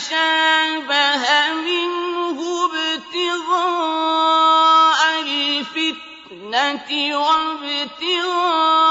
تَشَابَهَ مِنْهُ ابْتِغَاءَ الْفِتْنَةِ وَابْتِغَاءَ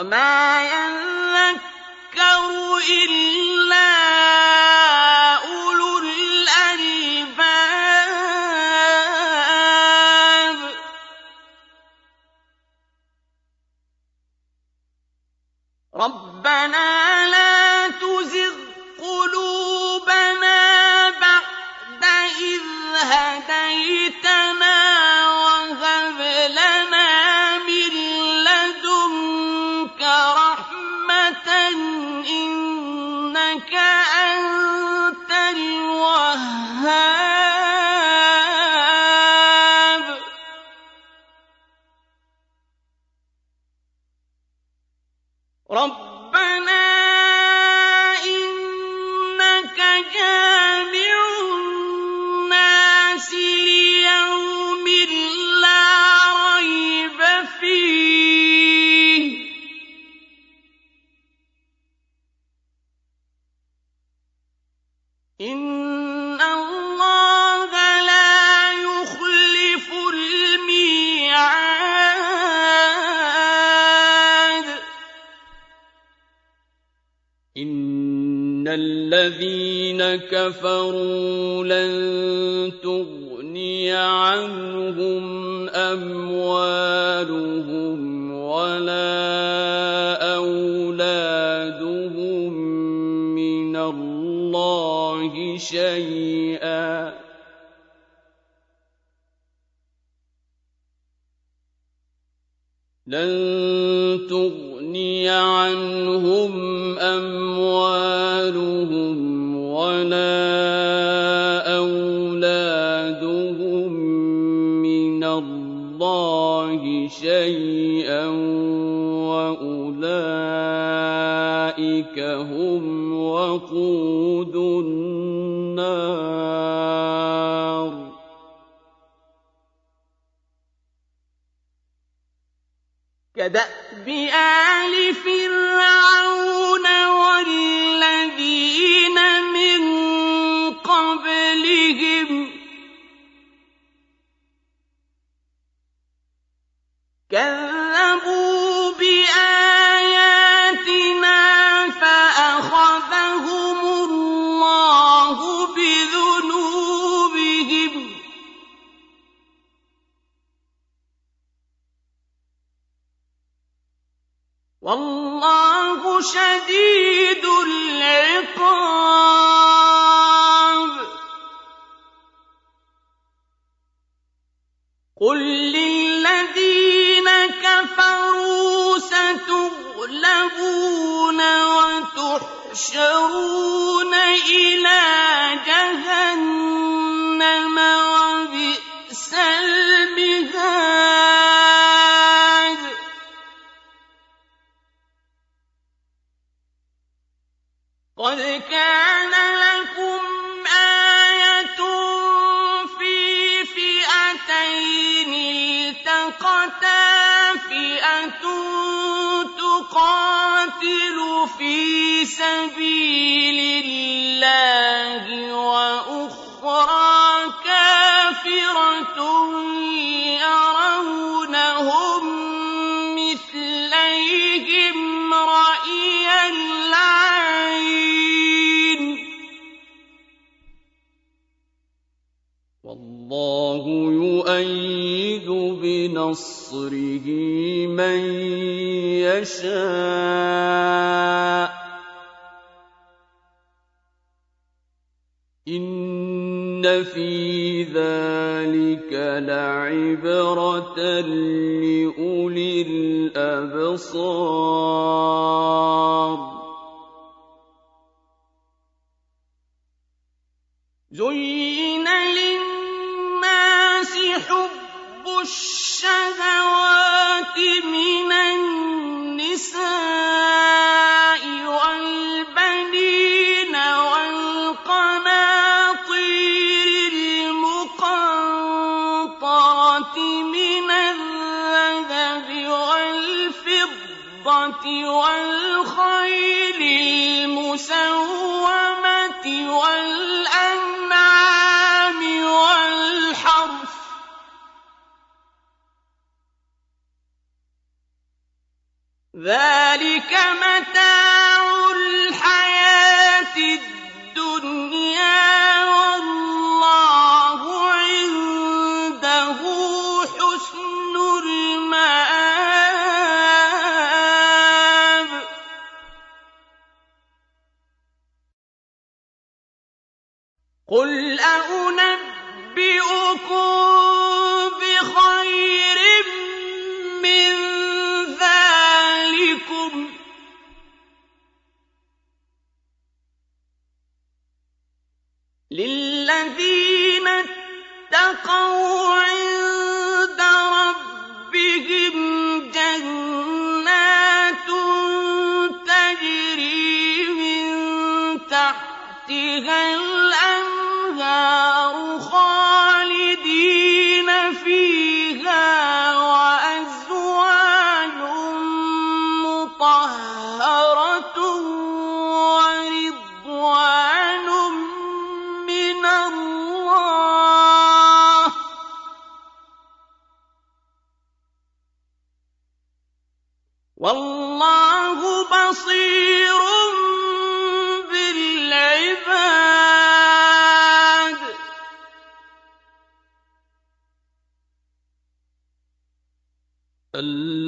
وما يذكر إلا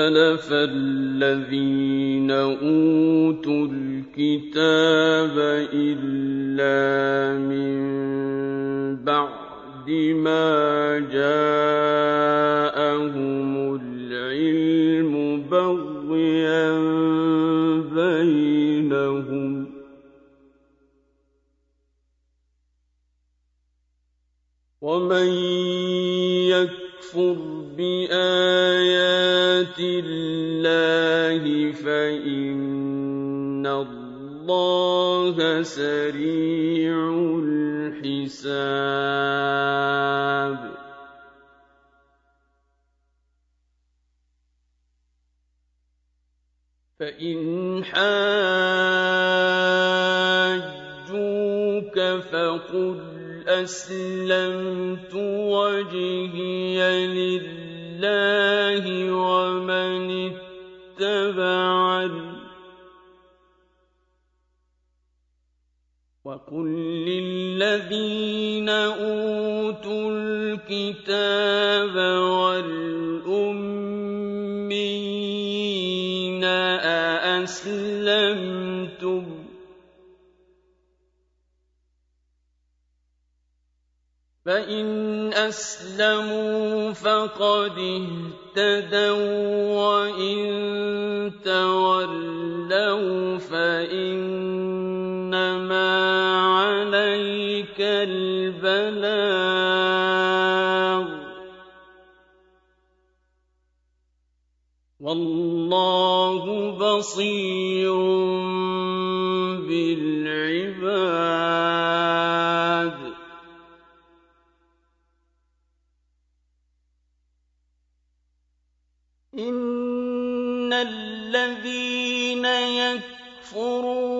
اخْتَلَفَ الَّذِينَ أُوتُوا الْكِتَابَ إِلَّا سَرِيعُ الْحِسَابِ. فَإِنْ حَاجُّوكَ فَقُلْ أَسْلَمْتُ وَجْهِيَ لِلَّهِ وَقُل لِّلَّذِينَ أُوتُوا الْكِتَابَ وَالْأُمِّيِّينَ أَأَسْلَمْتُمْ ۚ فَإِنْ أَسْلَمُوا فَقَدِ اهْتَدَوا ۖ وَّإِن تَوَلَّوْا فَإِنَّمَا الْبَلَاغُ ۗ وَاللَّهُ بَصِيرٌ بِالْعِبَادِ. إِنَّ الَّذِينَ يَكْفُرُونَ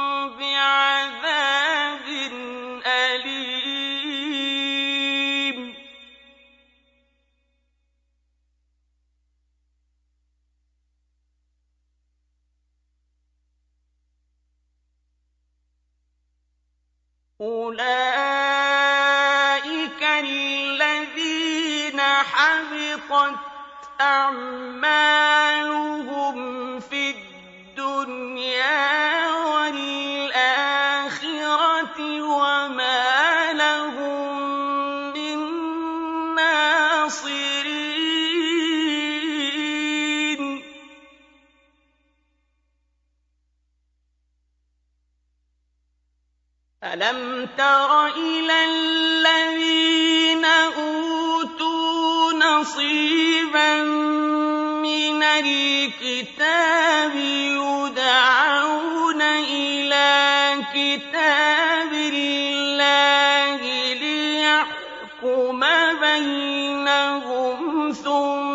أُولَٰئِكَ الَّذِينَ حَبِطَتْ أَعْمَالُهُمْ فِي الدُّنْيَا وَالْآخِرَةِ أَلَمْ تَرَ إِلَى الَّذِينَ أُوتُوا نَصِيبًا مِّنَ الْكِتَابِ يُدْعَوْنَ إِلَىٰ كِتَابِ اللَّهِ لِيَحْكُمَ بَيْنَهُمْ ثُمَّ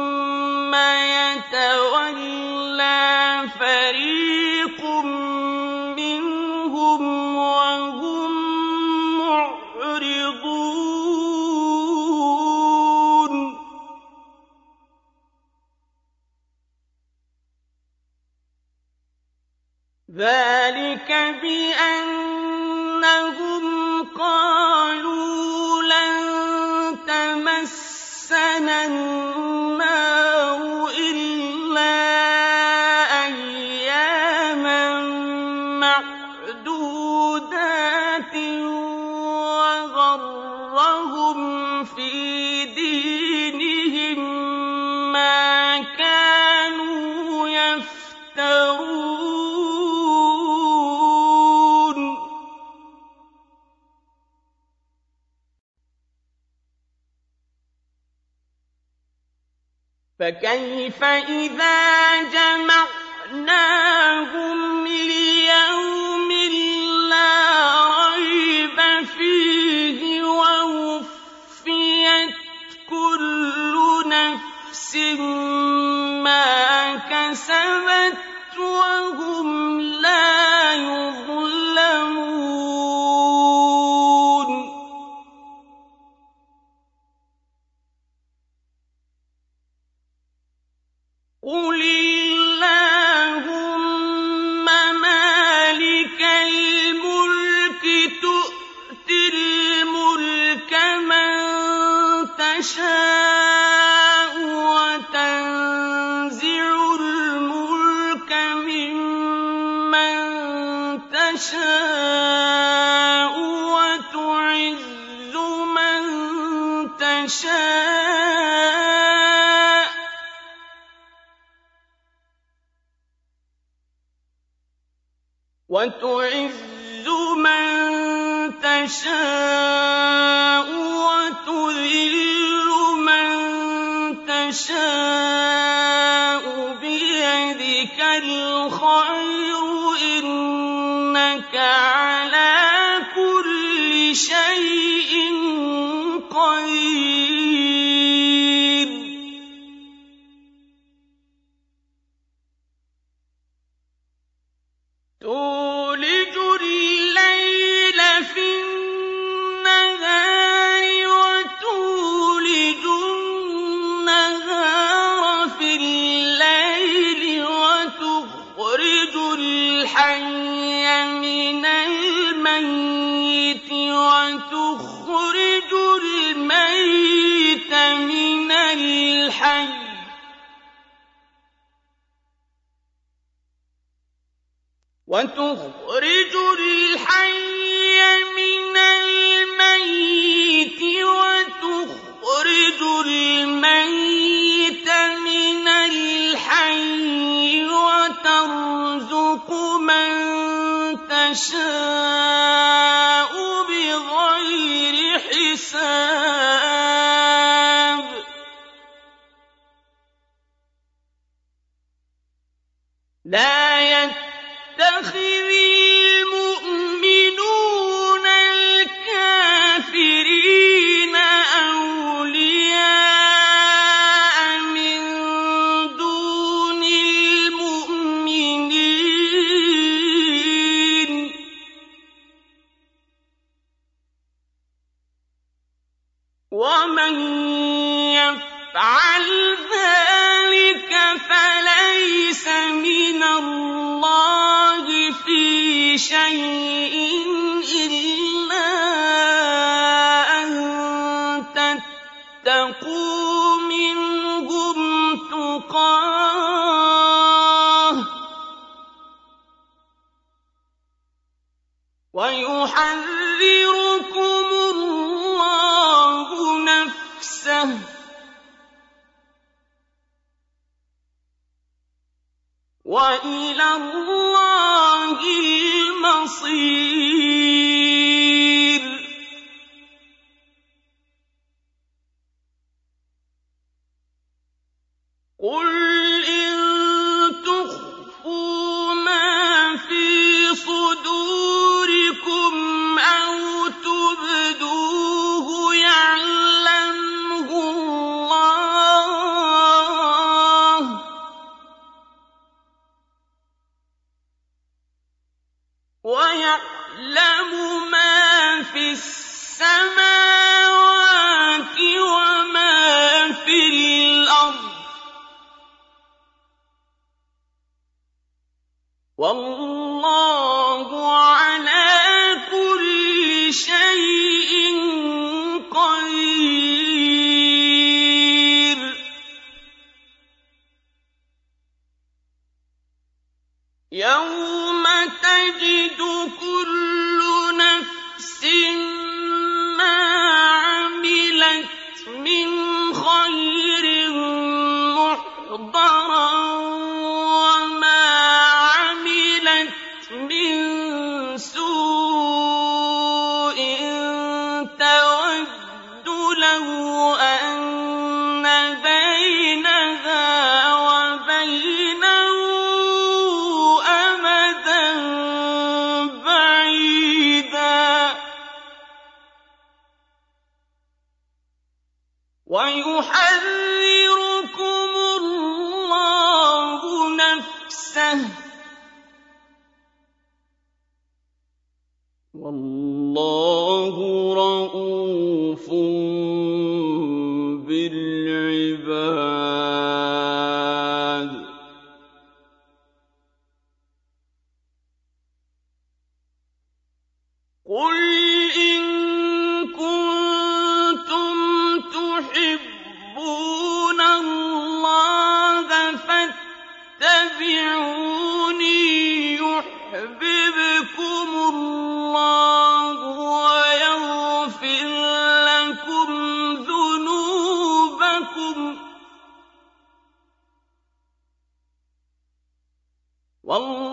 ذَٰلِكَ فَكَيْفَ إِذَا جَمَعْنَاهُمْ شَيْءٍ وتخرج الحي من الميت وتخرج الميت من الحي وترزق من تشاء بغير حساب. لا يت يَتَّخِذِ شيء إلا أن تتقوا منهم تقاه ويحذركم الله نفسه وإلى الله بصير لكم ذنوبكم. والله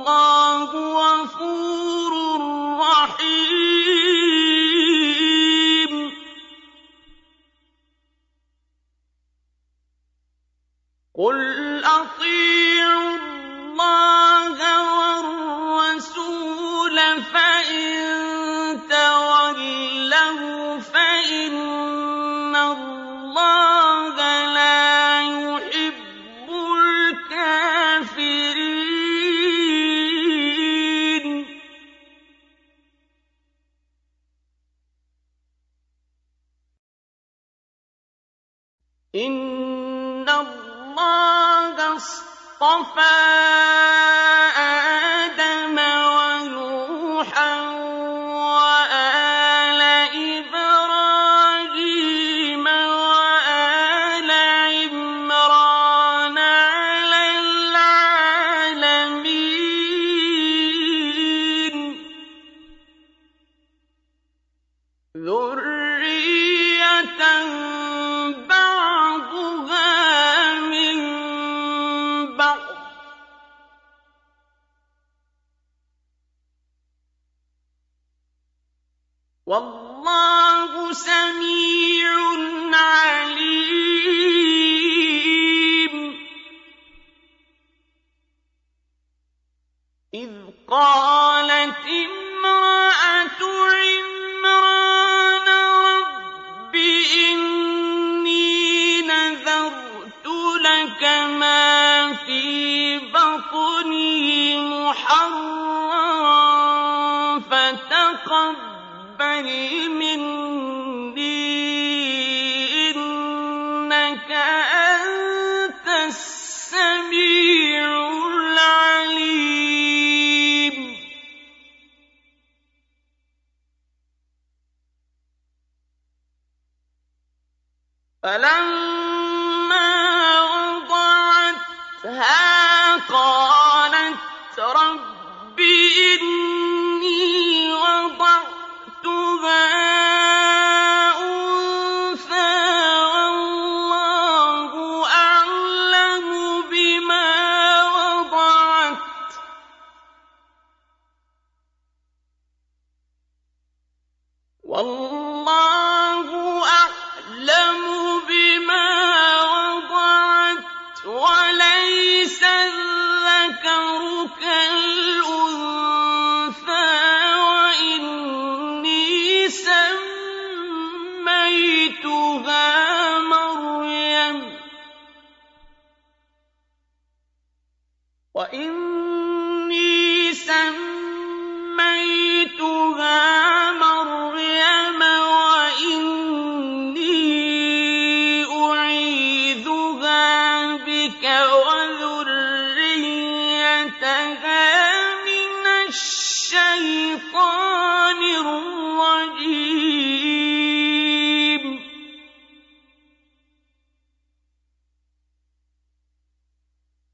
من الشيطان الرجيم.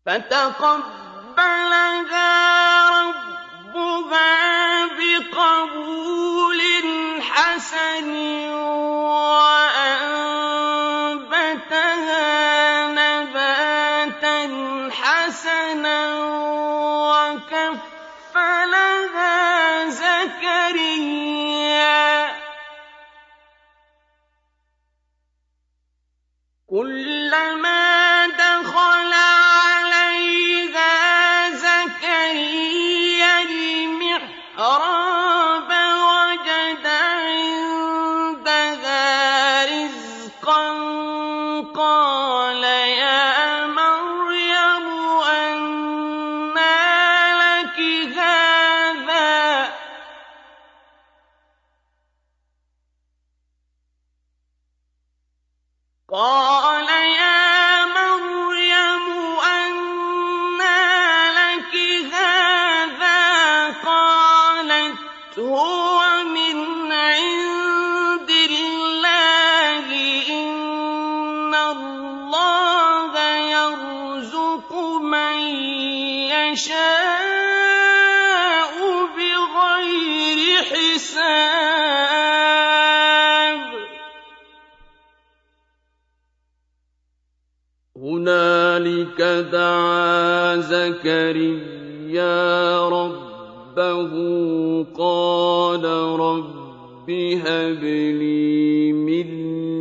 فتقبلها ربها بقبول حسن وأنبتها نباتا حسنا زَكَرِيَّا رَبَّهُ قَالَ رَبِّ هَبْ لِي مِن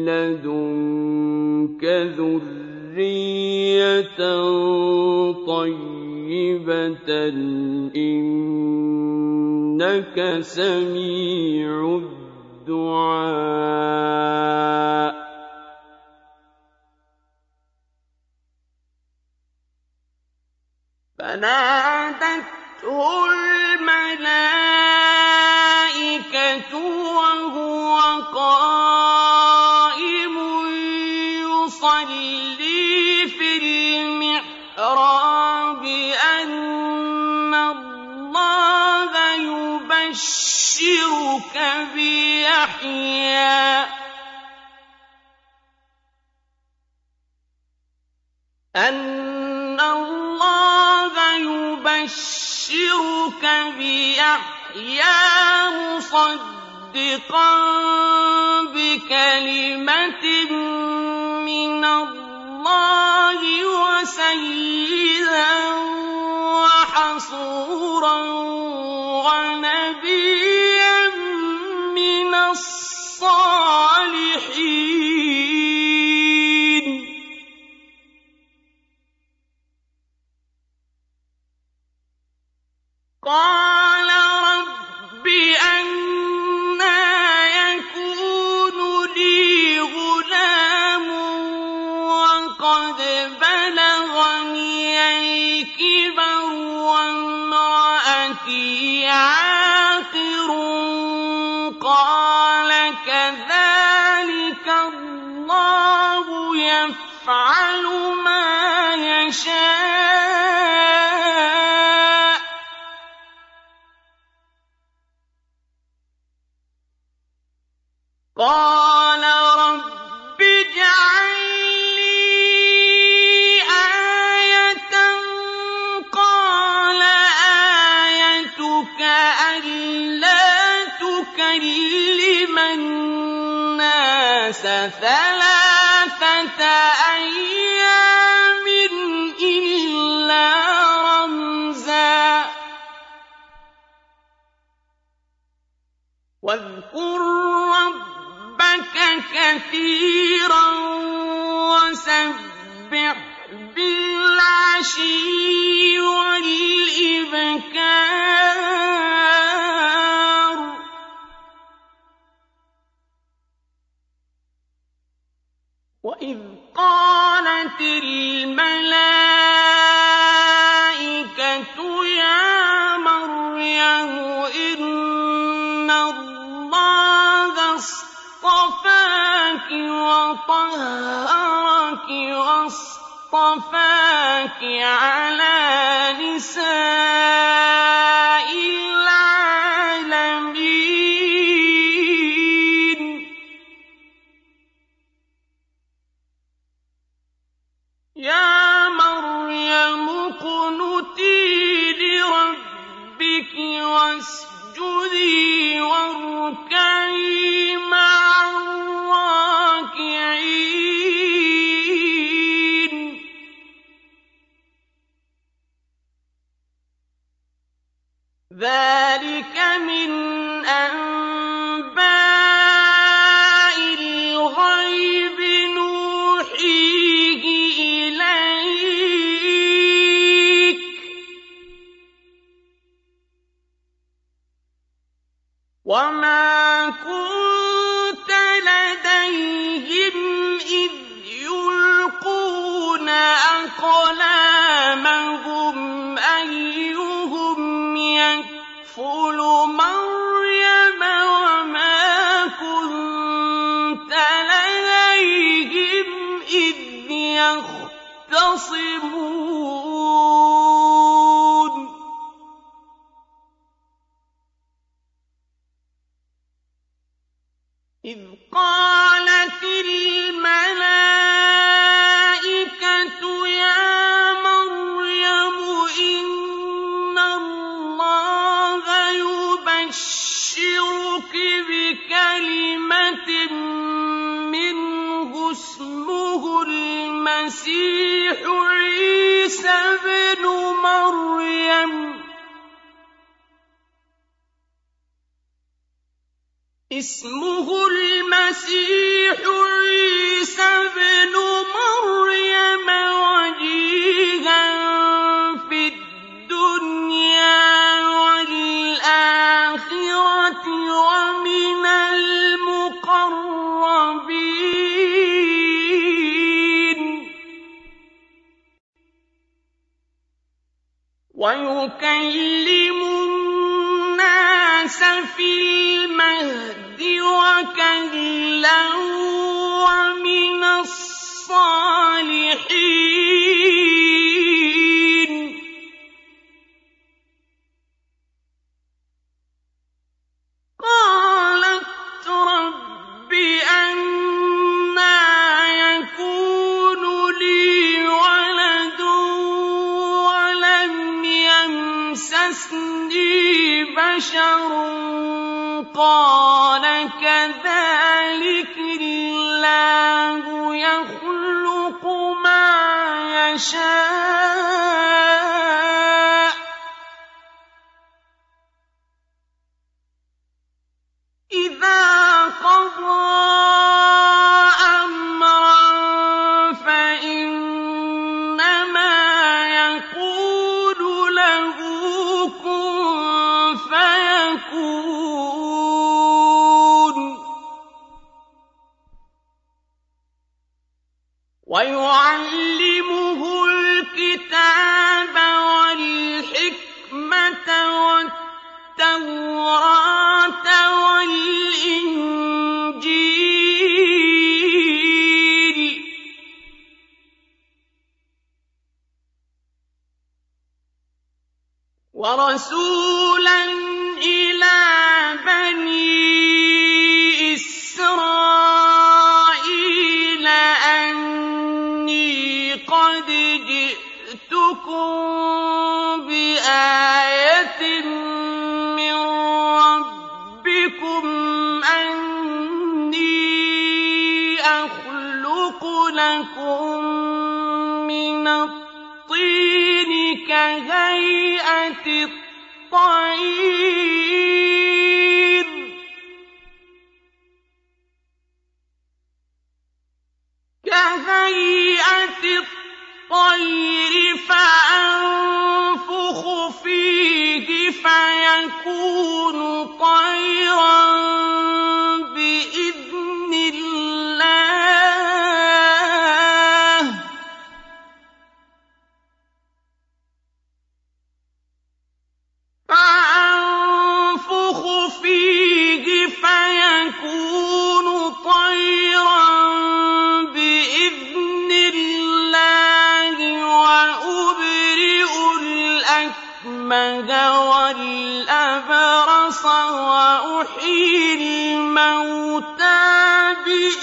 لَّدُنكَ ذُرِّيَّةً طَيِّبَةً ۖ إِنَّكَ سَمِيعُ ربك بيحيى مصدقا بكلمة من الله وسيدا وحصورا ونبيا من الصالحين. ثَلَاثَةَ أَيَّامٍ إِلَّا رَمْزًا ۗ. وَاذْكُر رَّبَّكَ كَثِيرًا وَسَبِّحْ بِالْعَشِيِّ وَالْإِبْكَارِ. الْمَلَائِكَةُ يَا مَرْيَمُ إِنَّ اللَّهَ اصْطَفَاكِ وَطَهَّرَكِ وَاصْطَفَاكِ عَلَىٰ نِسَاءِ اسمه المسيح عيسى ابن مريم وجيها في الدنيا والآخرة ومن المقربين. ويكلم الناس في وكلا ومن الصالحين.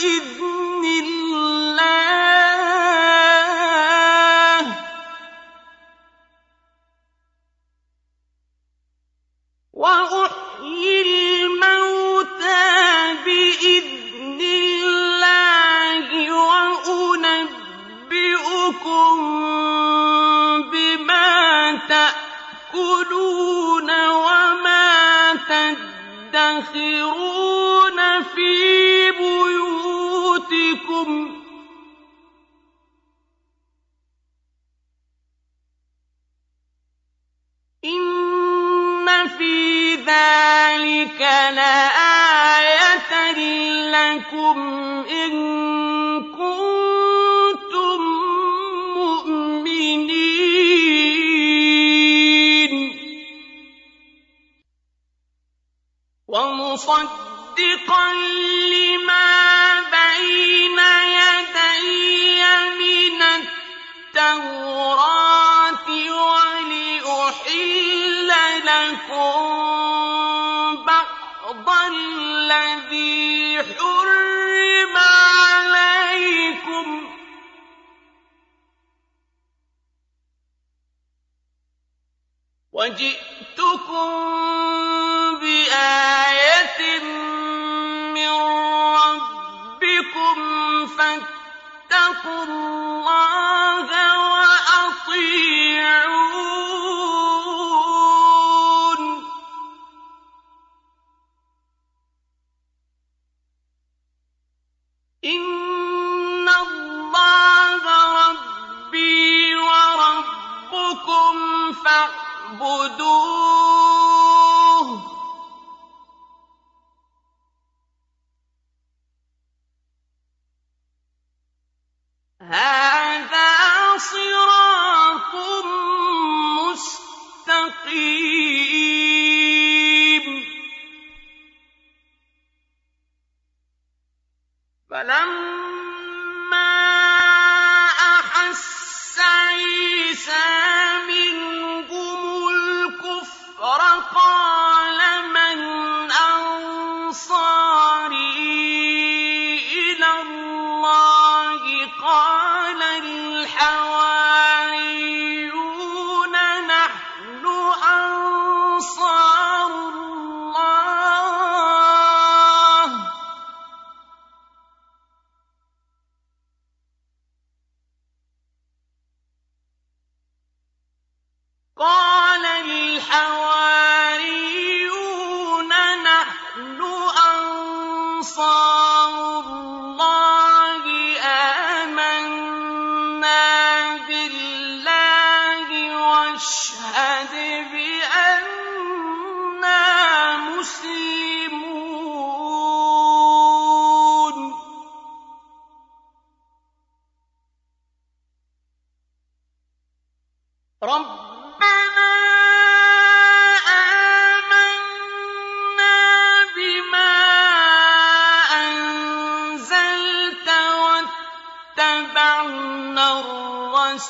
إذ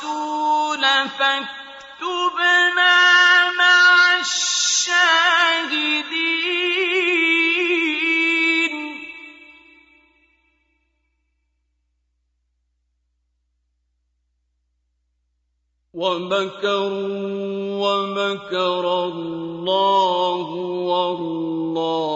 الرَّسُولَ فَاكْتُبْنَا مَعَ الشَّاهِدِينَ. وَمَكَرُوا وَمَكَرَ اللَّهُ وَاللَّهُ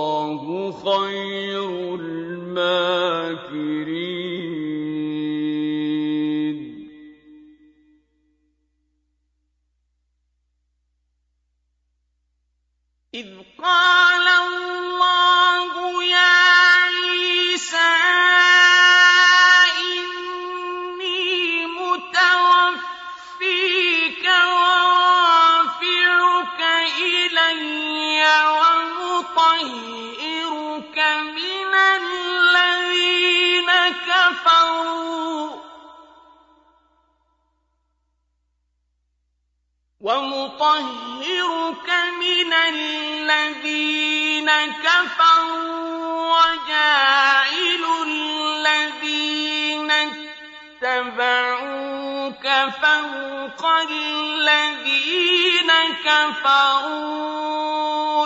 اتَّبَعُوكَ فَوْقَ الَّذِينَ كَفَرُوا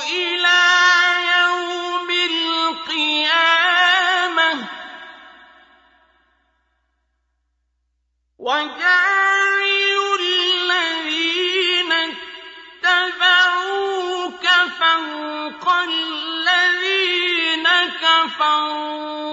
إِلَىٰ يَوْمِ الْقِيَامَةِ. وَجَاعِلُ الَّذِينَ اتَّبَعُوكَ فَوْقَ الَّذِينَ كَفَرُوا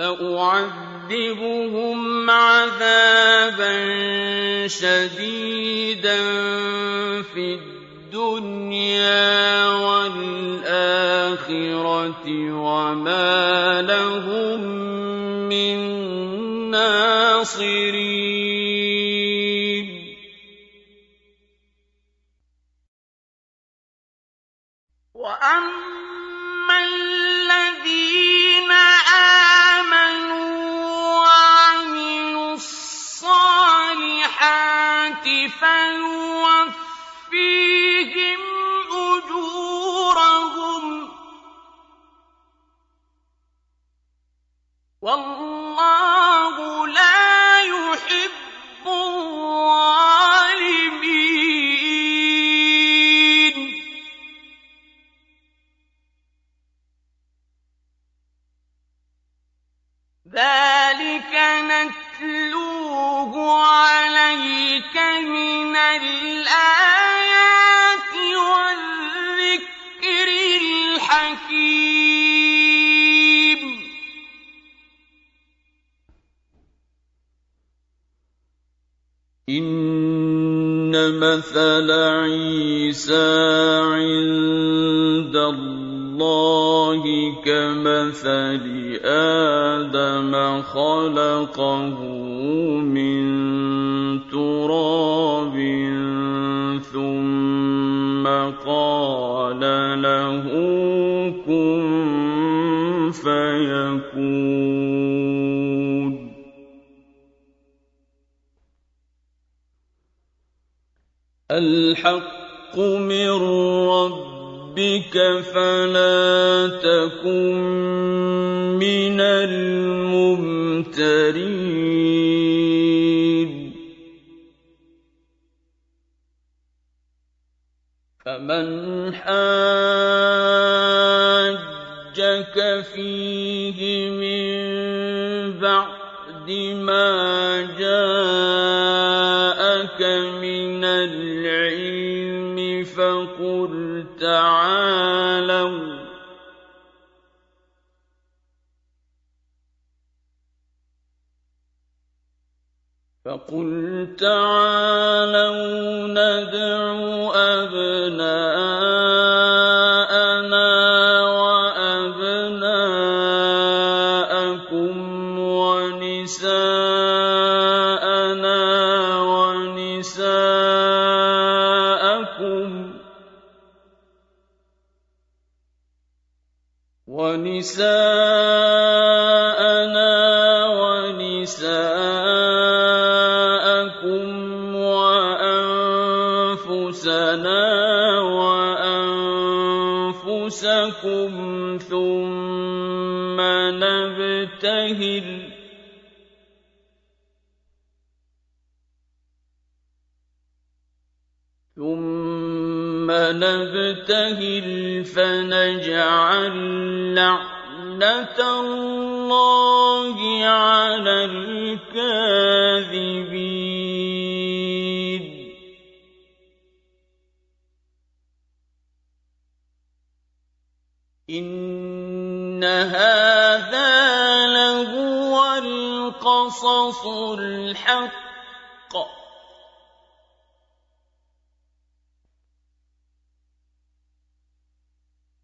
فَأُعَذِّبُهُمْ عَذَابًا شَدِيدًا فِي الدُّنْيَا وَالْآخِرَةِ وَمَا لَهُم مِّن نَّاصِرِينَ. وَأَمَّا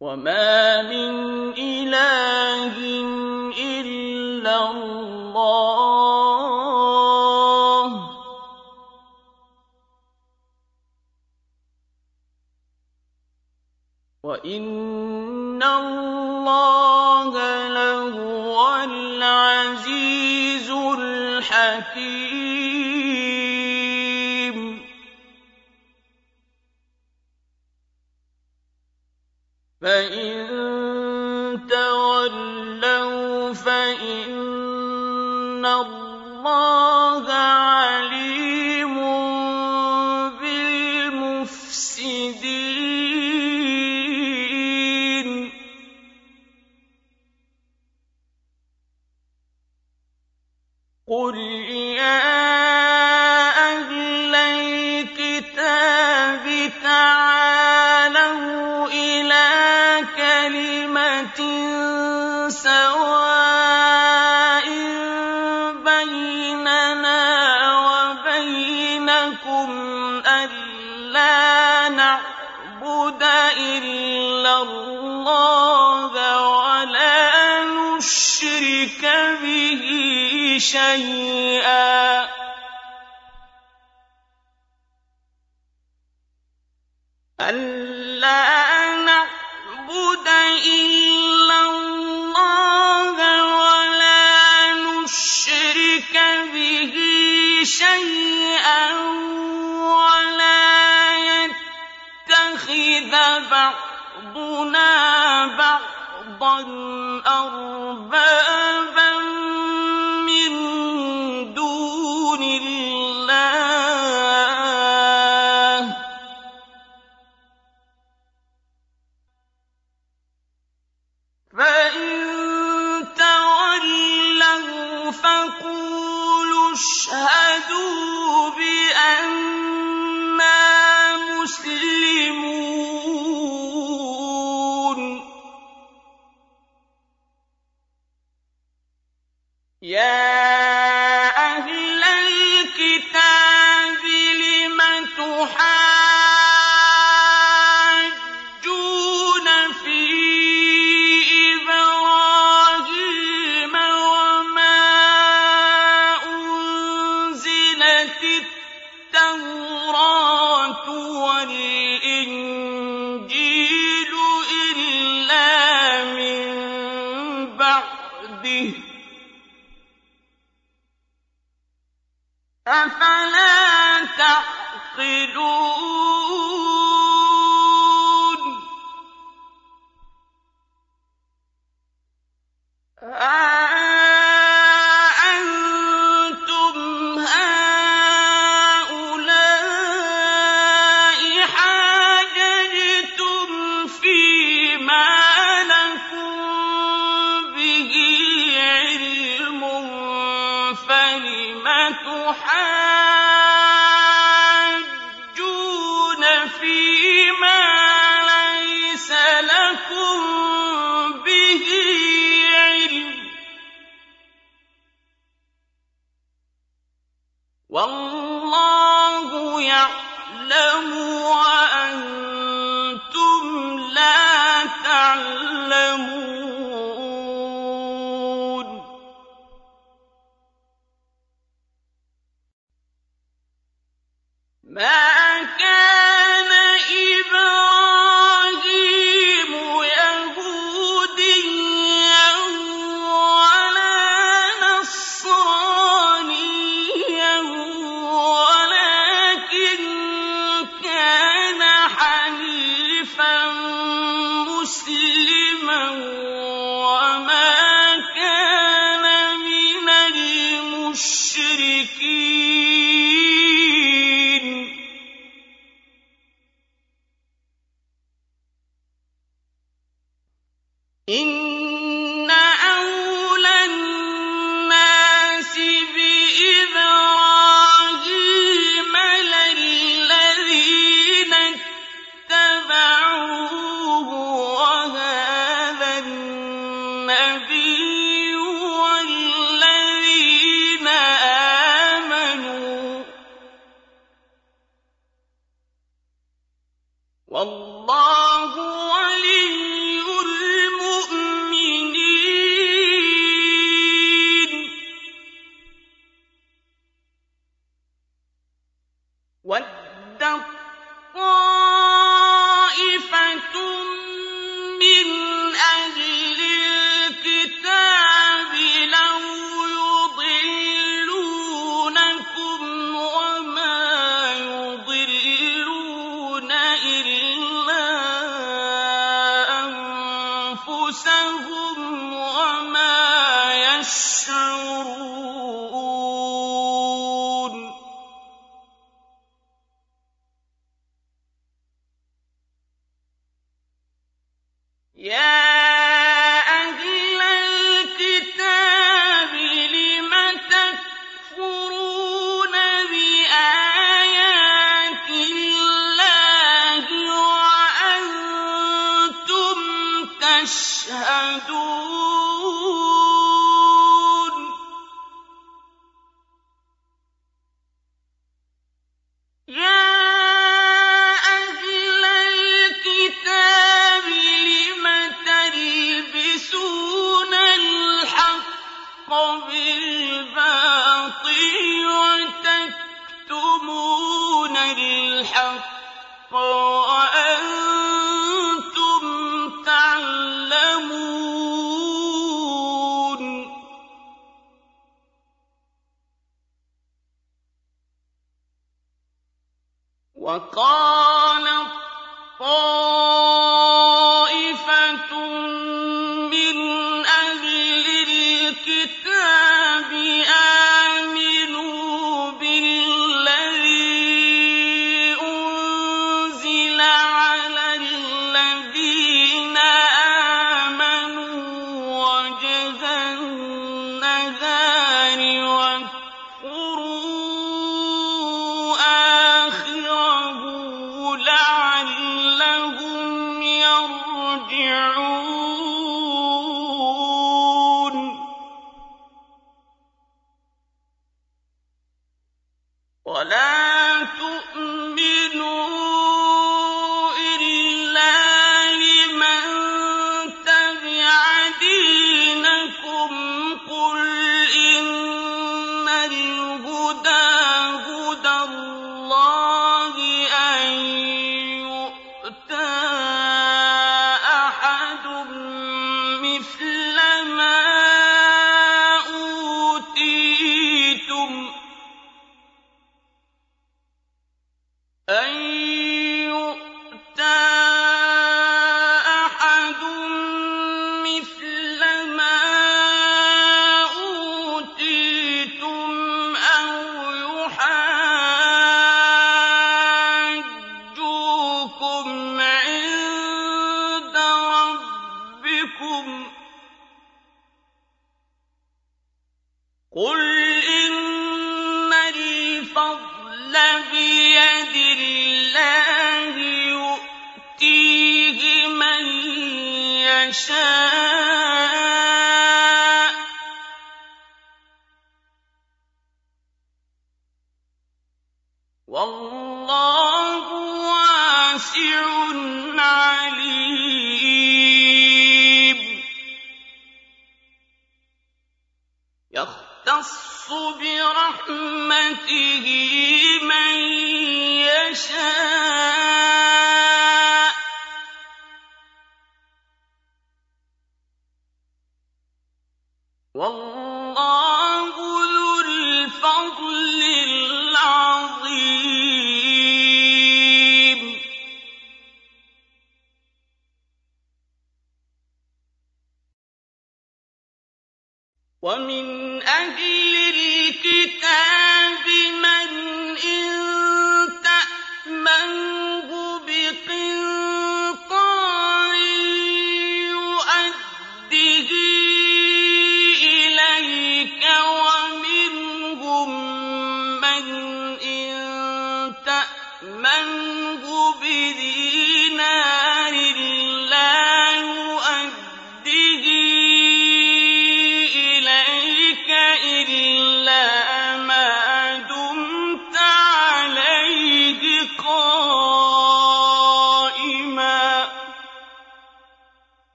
وما من إله شيئا فلم أحد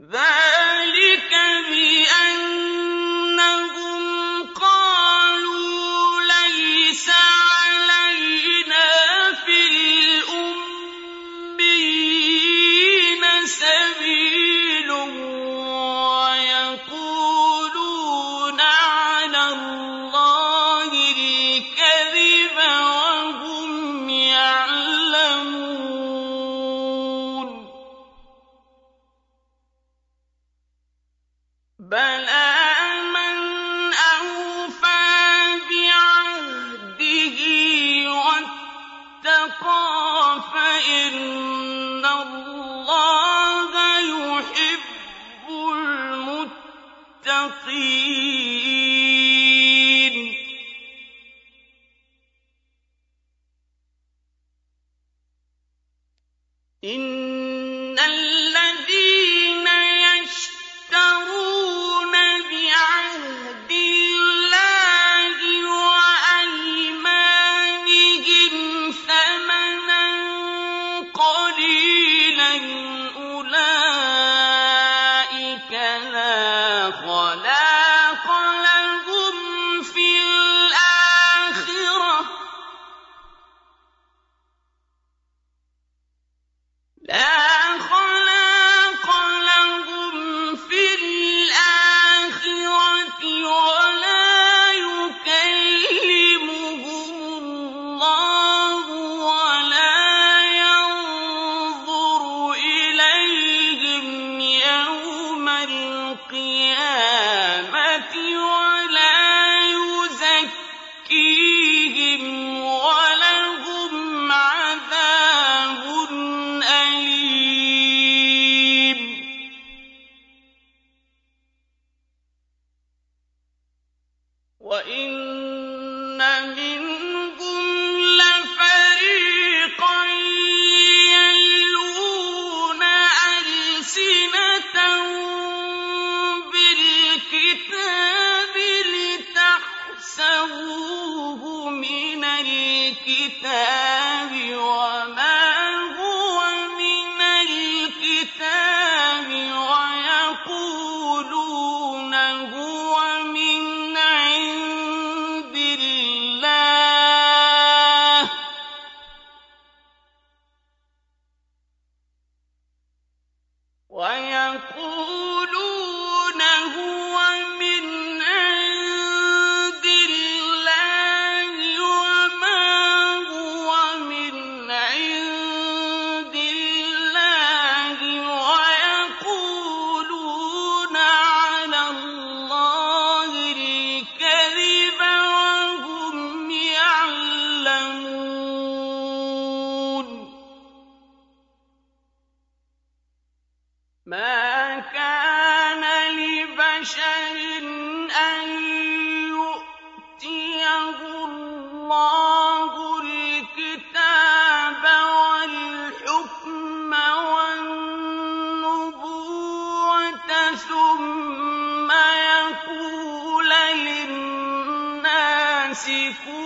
ذَٰلِكَ كُونُوا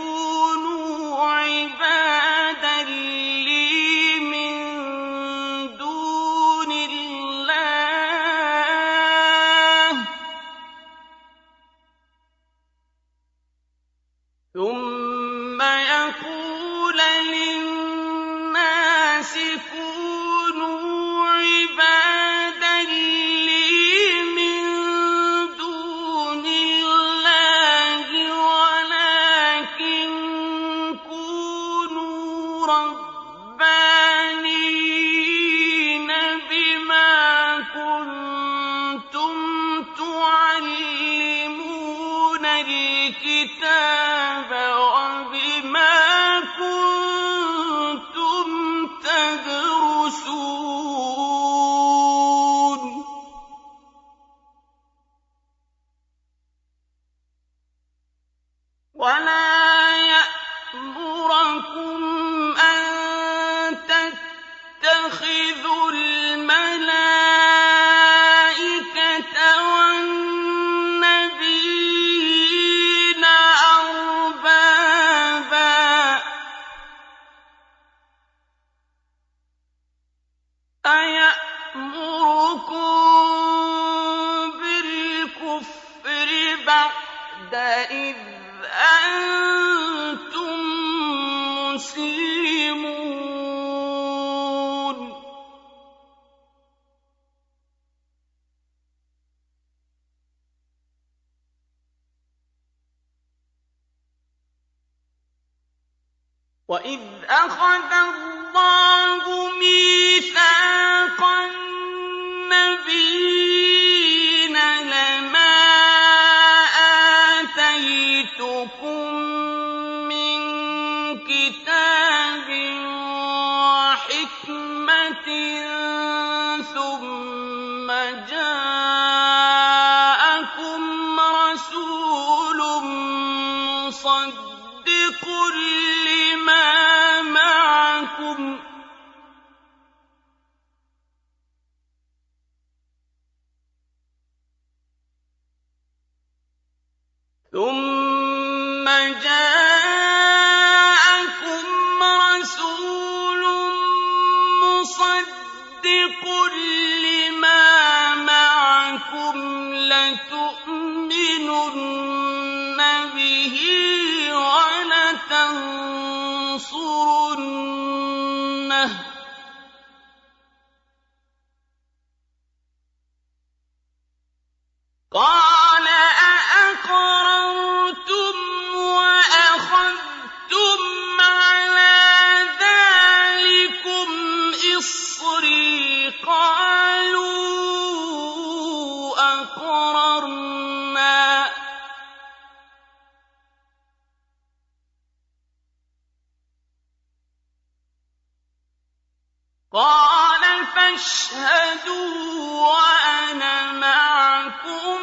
فَاشْهَدُوا وَأَنَا مَعَكُم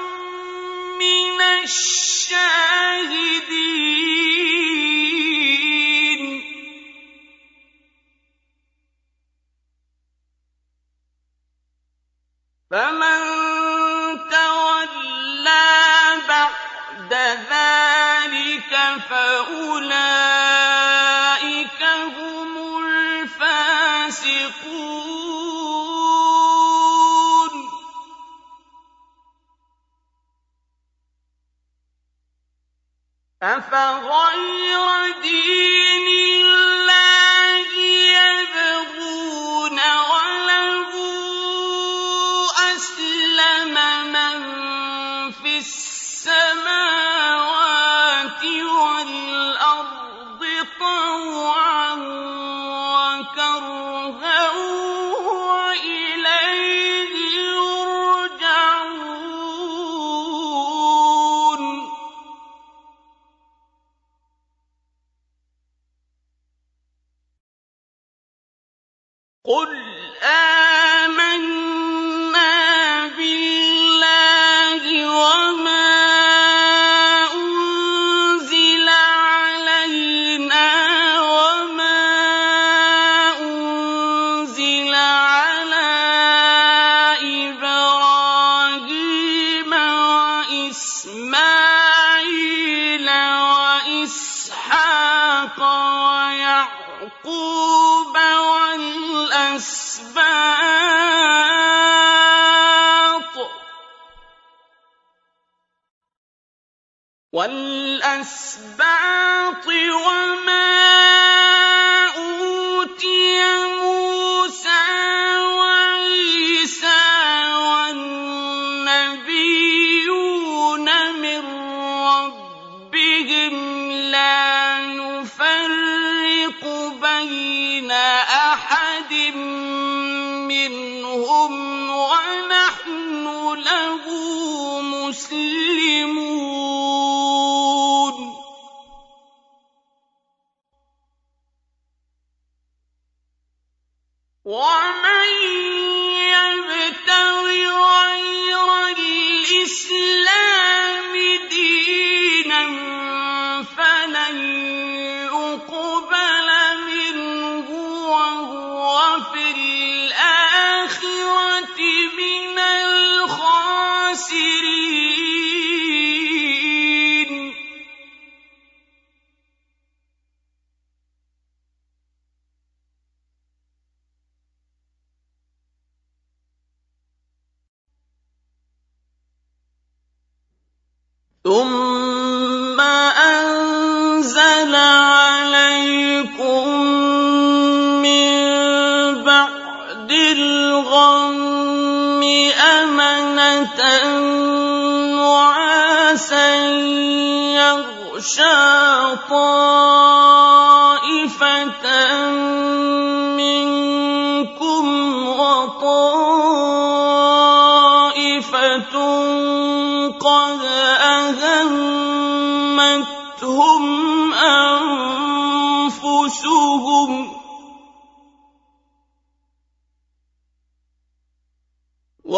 مِّنَ الشَّاهِدِينَ.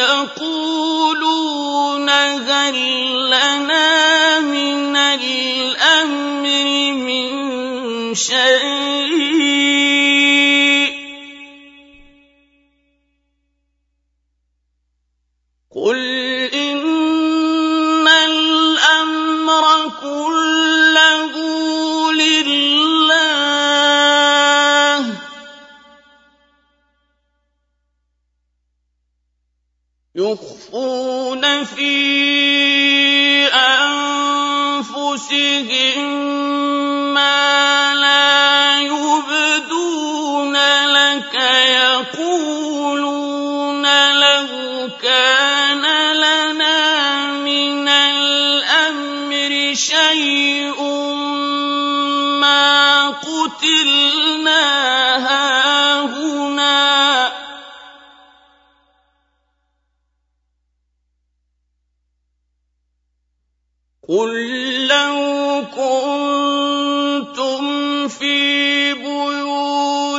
يَقُولُونَ هَل لَّنَا مِنَ الْأَمْرِ مِن شَيْءٍ ۗ؟ قُتِلْنَا هَاهُنَا ۗ. قُل لَّوْ كُنتُمْ فِي بُيُوتِكُمْ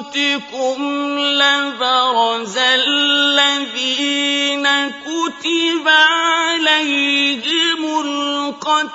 لَبَرَزَ الَّذِينَ كُتِبَ عَلَيْهِمُ الْقَتْلُ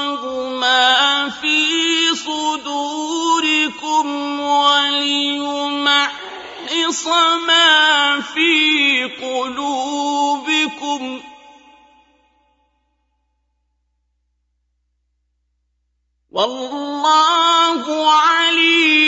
وَلِيُمَحِّصَ مَا فِي قُلُوبِكُمْ ۗ وَاللَّهُ عَلِيمٌ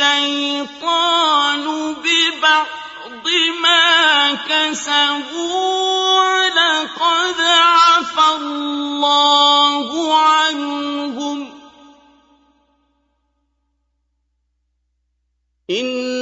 الشيطان ببعض ما كسبوا ولقد عفى الله عنهم. إن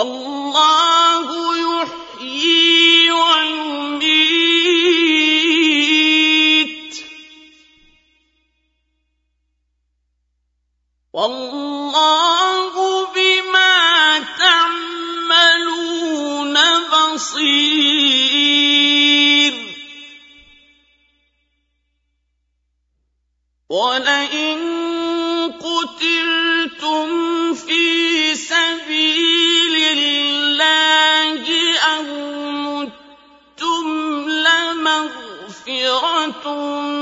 والله يحيي ويميت. والله بما تعملون بصير. ولئن قتلتم كنتم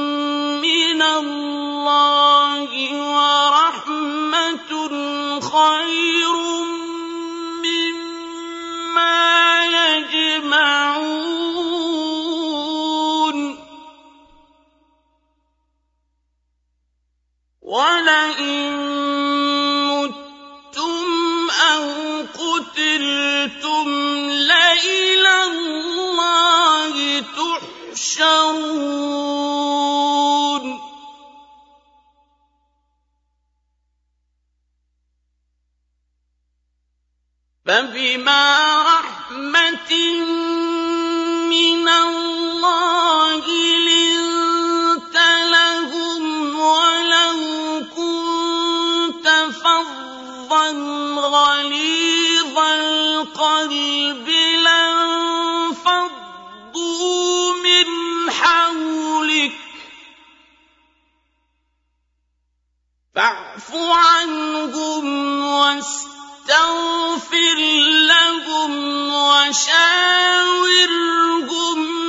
فبما وشاورهم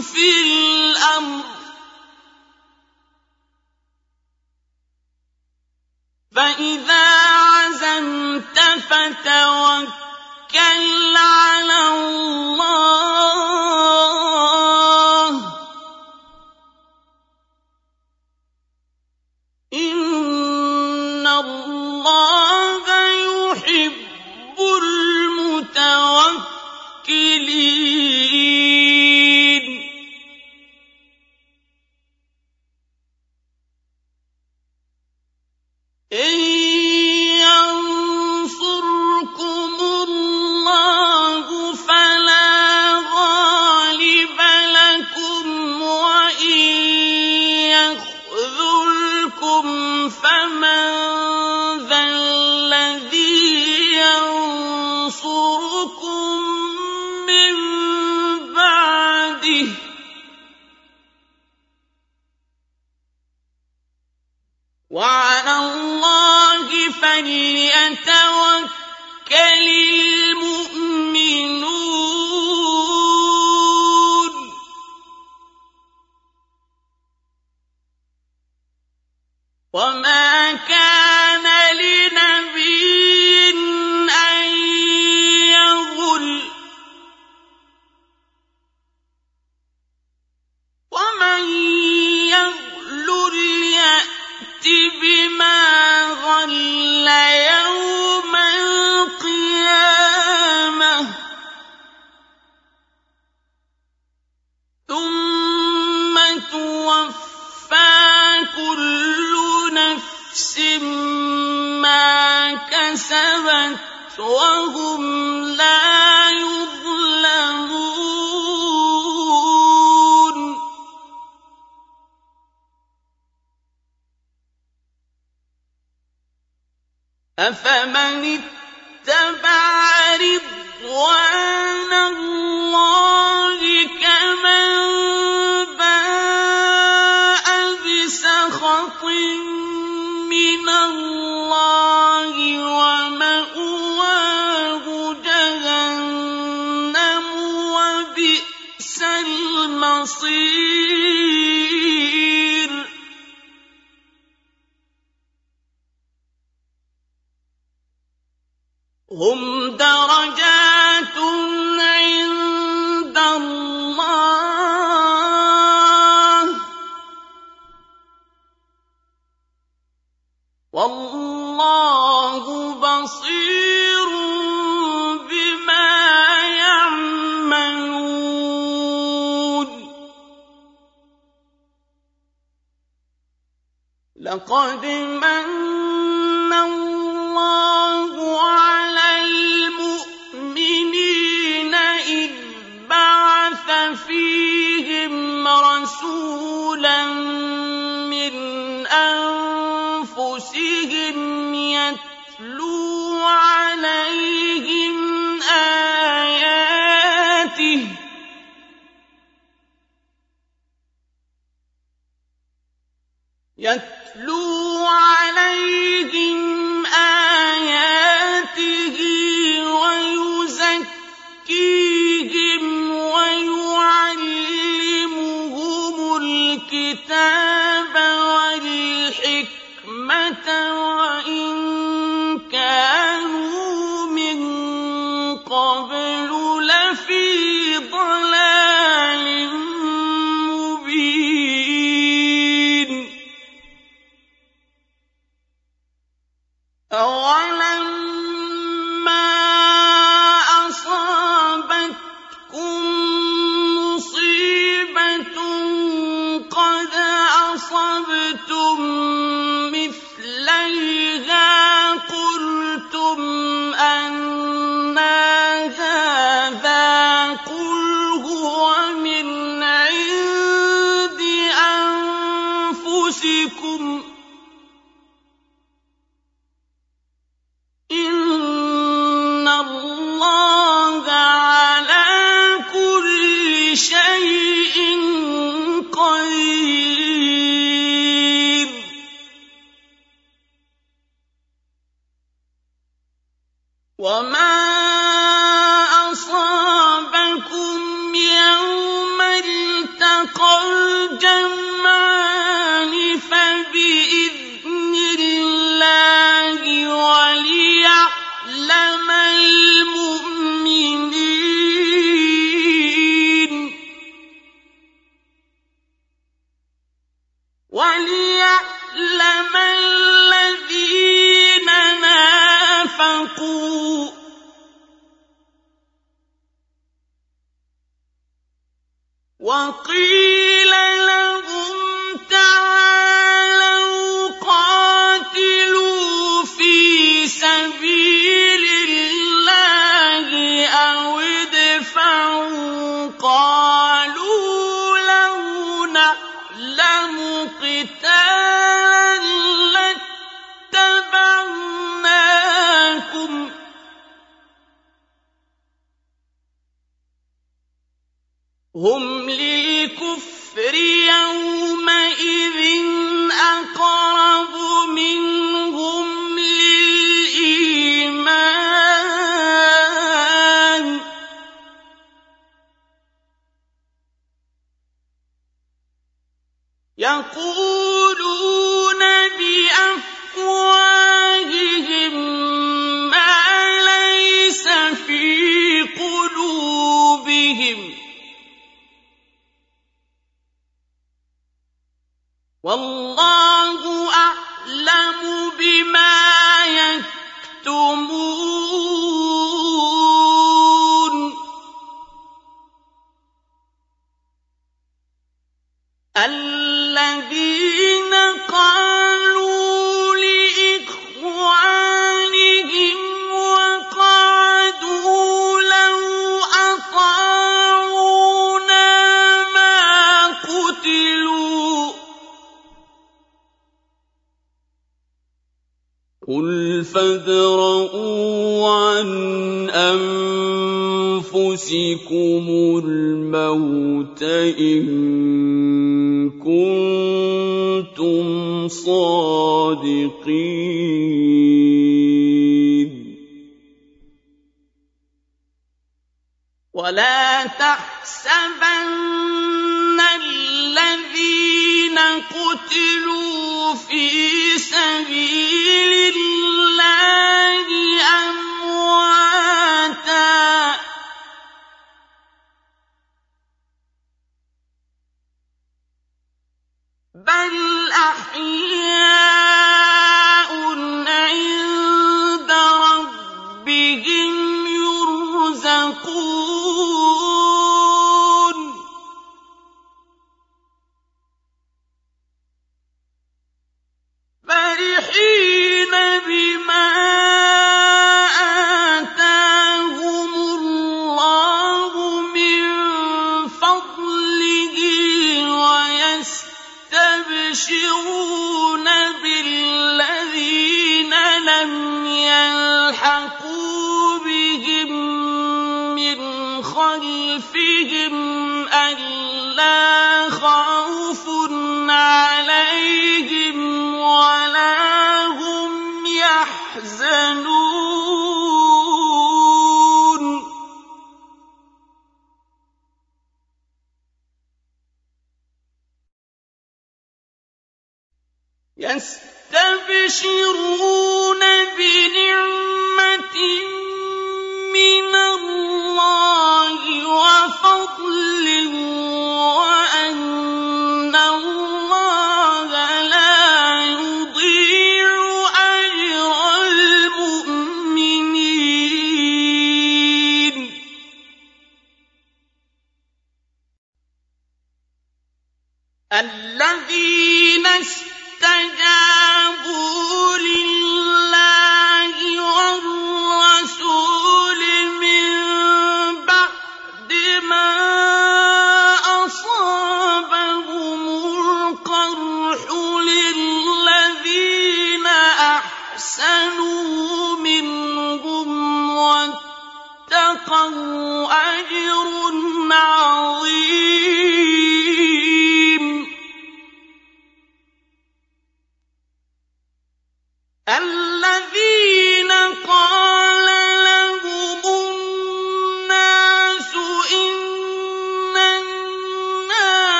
في الأمر. فإذا عزمت فتوكل على الله لأتوكل وهم لا يظلمون. أفمن لقد من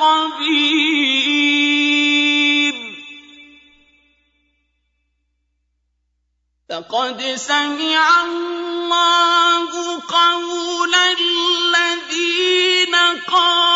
خبير. لقد سمع الله قول الذين قالوا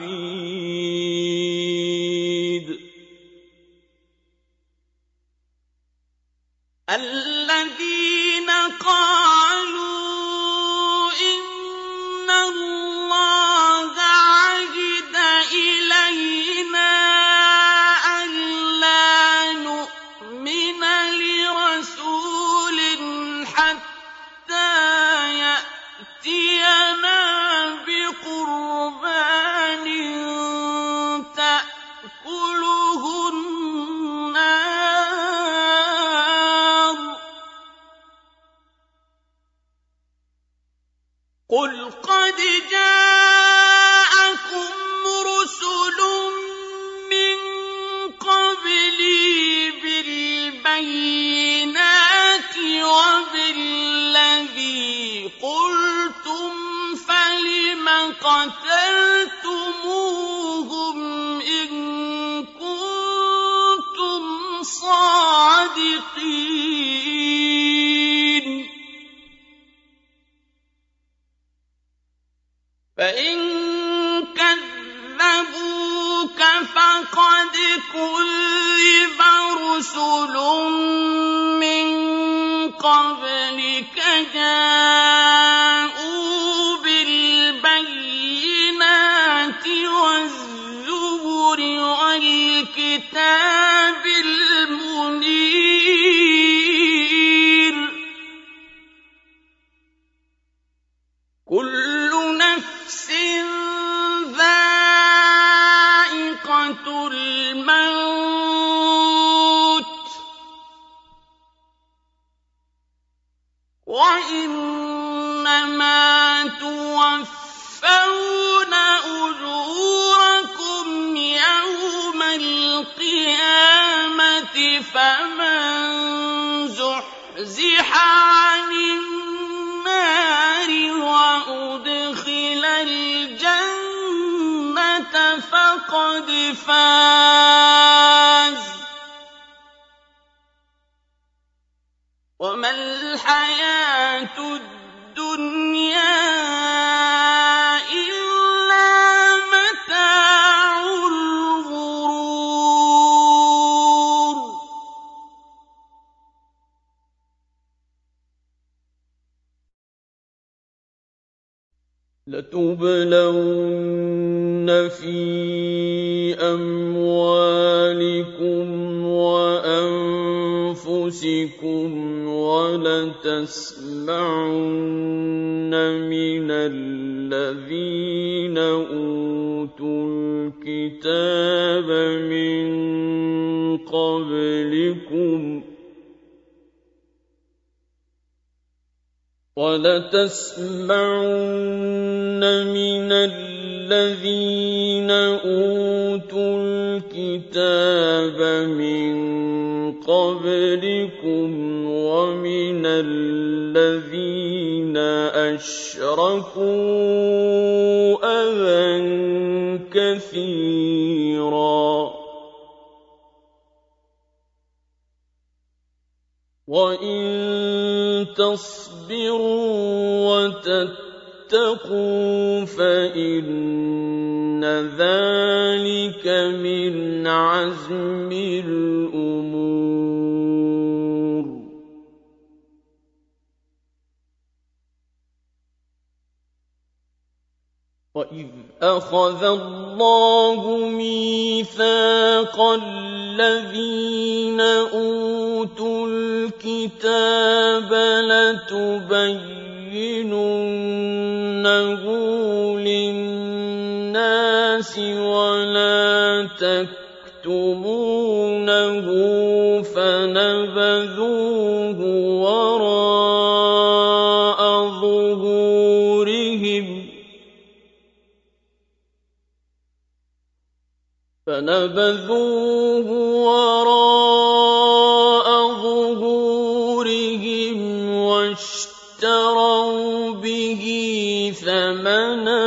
عن النار وأدخل الجنة فقد وما الحياة الدنيا ولتسمعن من الذين أوتوا الكتاب من قبلكم وَلَتَسْمَعُنَّ مِنَ الَّذِينَ أُوتُوا الْكِتَابَ مِن قَبْلِكُمْ وَمِنَ أَشْرَكُوا أَذًى كَثِيرًا وَإِن تَصْبِرُوا وَتَتَّقُوا فَإِنَّ ذَٰلِكَ مِنْ عَزْمِ الْأُمُورِ أَخَذَ اللَّهُ مِيثَاقَ الَّذِينَ أُوتُوا الْكِتَابَ لَتُبَيِّنُنَّهُ لِلنَّاسِ وَلَا تَكْتُمُونَهُ نبذوه وراء ظهورهم واشتروا به ثمنا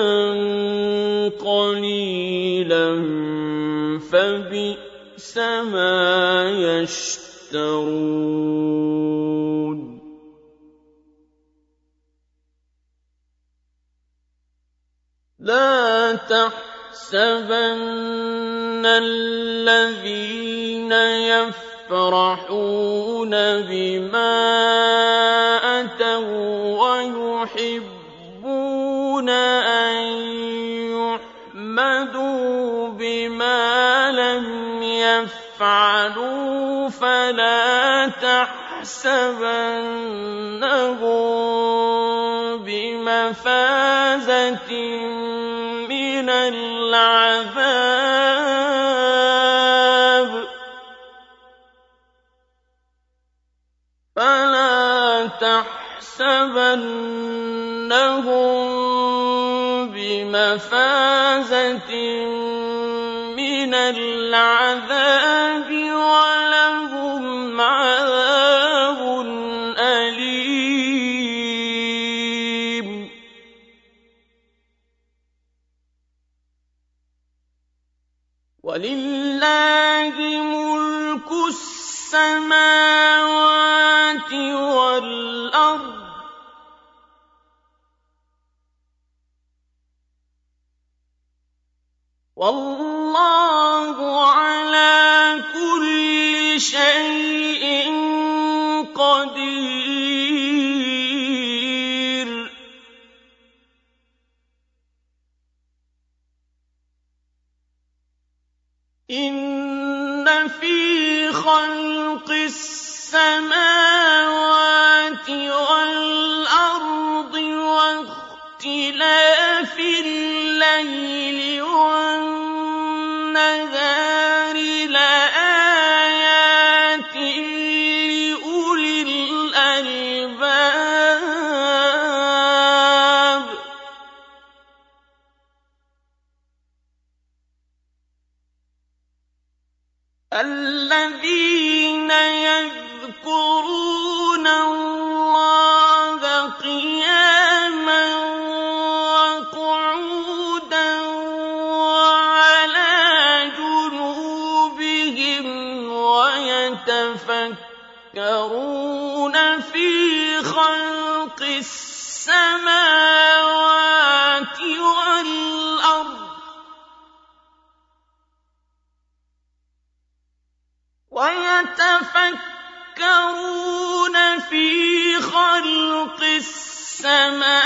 قليلا فبئس ما يشترون لا تحسبن الذين يفرحون بما أتوا ويحبون أن يحمدوا بما لم يفعلوا فلا تحسبنهم بمفازة من العذاب تَحْسَبَنَّهُم بِمَفَازَةٍ مِّنَ الْعَذَابِ كما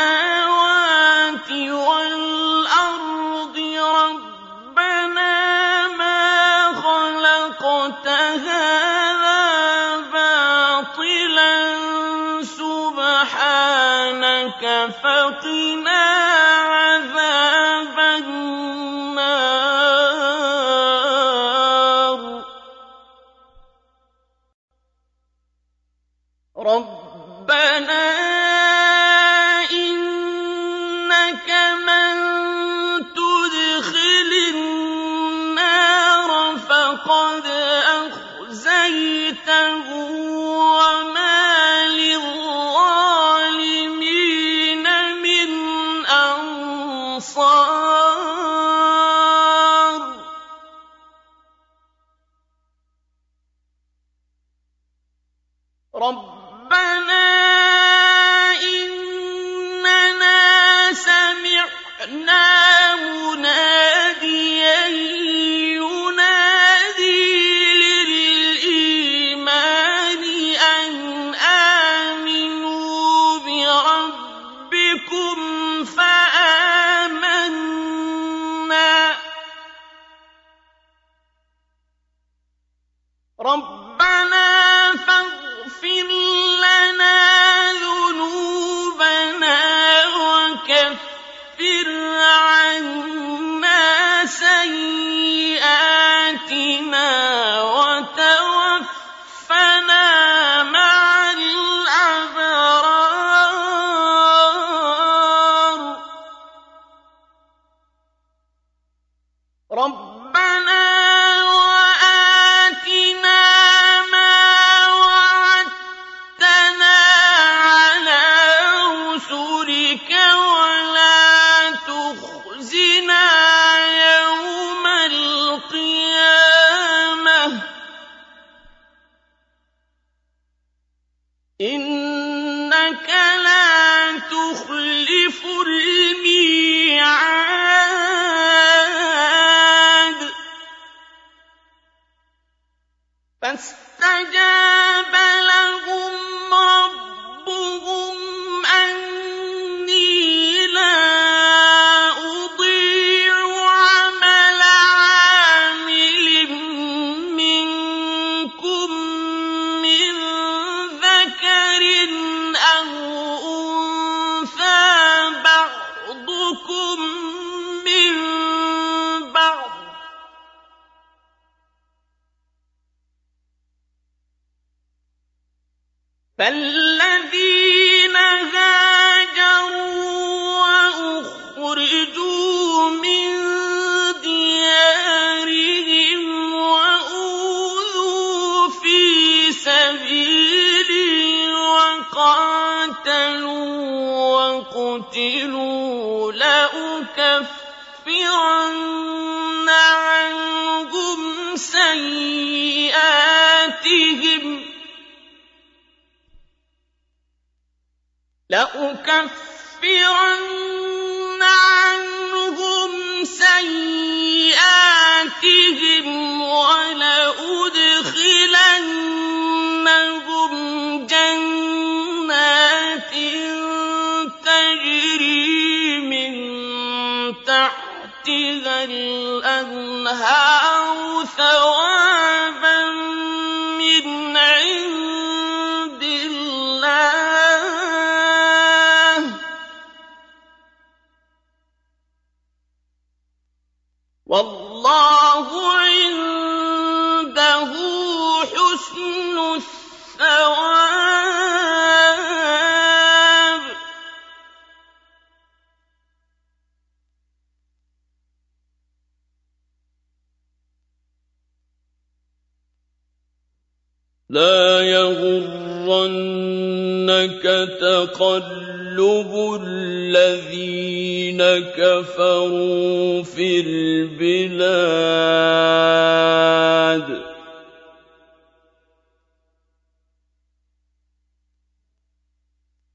الْجَوَادِ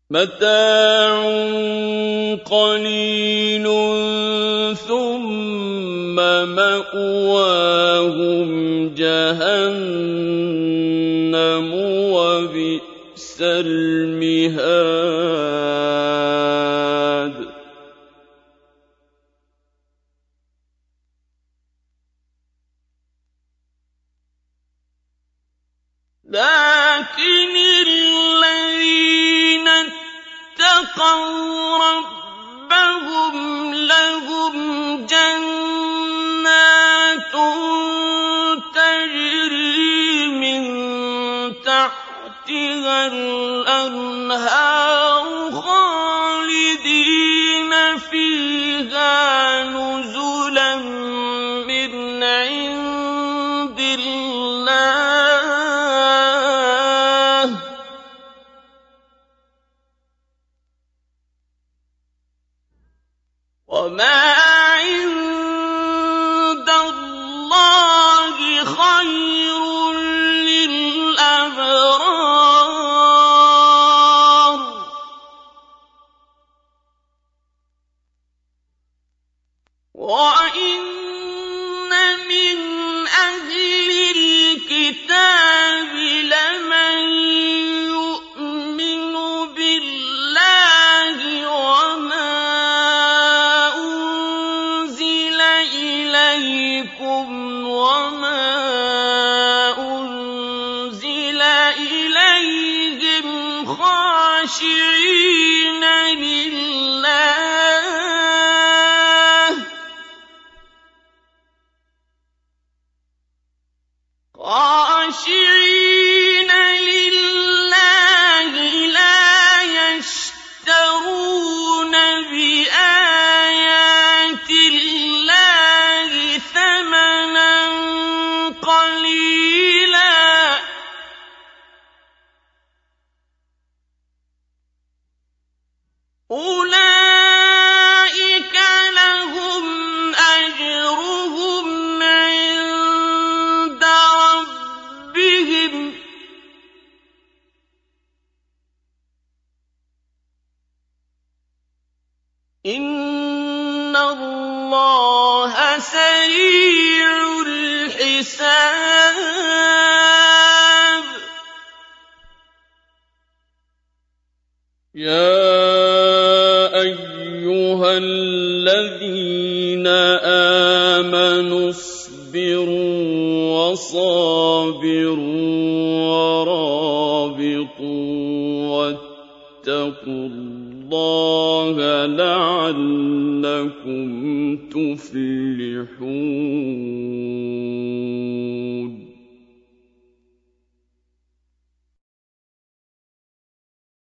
مَتَاعٌ قَلِيلٌ ثُمَّ مَأْوَاهُمْ جَهَنَّمُ وَبِئْسَ الْمِهَادُ. لكن الذين اتقوا ربهم لهم جنات تجري من تحتها الأنهار خالدين فيها نور وَصَابِرُوا وَرَابِطُوا وَاتَّقُوا اللَّهَ لَعَلَّكُمْ تُفْلِحُونَ.